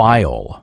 file.